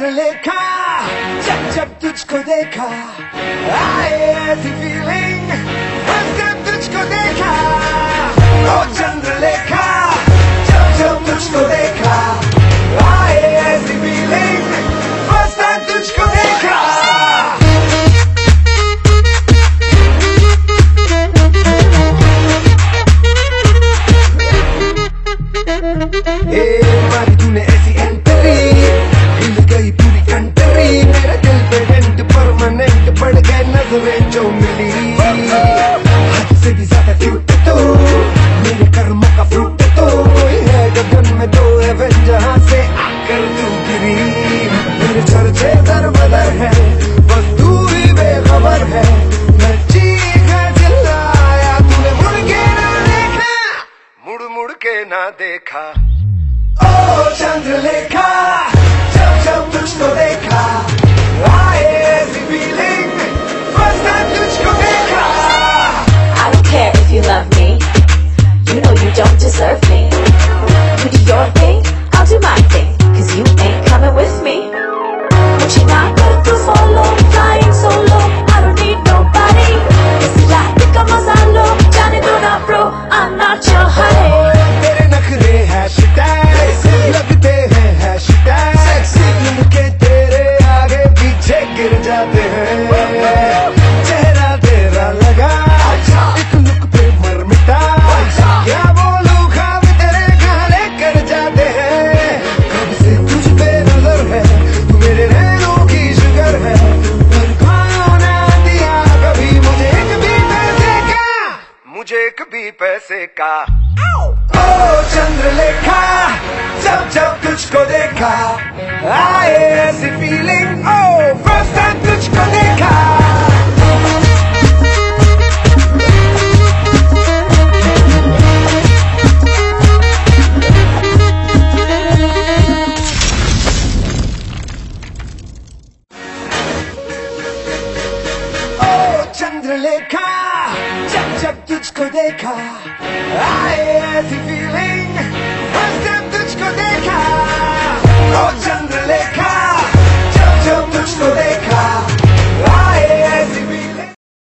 चंद्रलेखा जब जब तुझको देखा आए ऐसी फीलिंग बस जब तुझको देखा ओ चंद्रलेखा जब जब तुझको देखा जब ऐसी कंट्री मेरे दिल पे डेंट परमानेंट पड़ गए नज़रें जो मिली। हद से भी ज़्यादा क्यूट तो मेरे कर्मों का फ्रूट तो। कोई है गगन में जहाँ से आकर तू गिरी? मेरे चर्चे दर बदर है, बस तू ही बेखबर है। मैं चिल्लाया, तूने मुड़ के ना देखा। मुड़ मुड़ के ना देखा। ओ चंद्रलेखा, जब जब तुझको देखा। what you got. मुझे कभी पैसे का। ओ चंद्रलेखा जब जब तुझको देखा आए ऐसी Zrleka, čak čak tučko deka, a.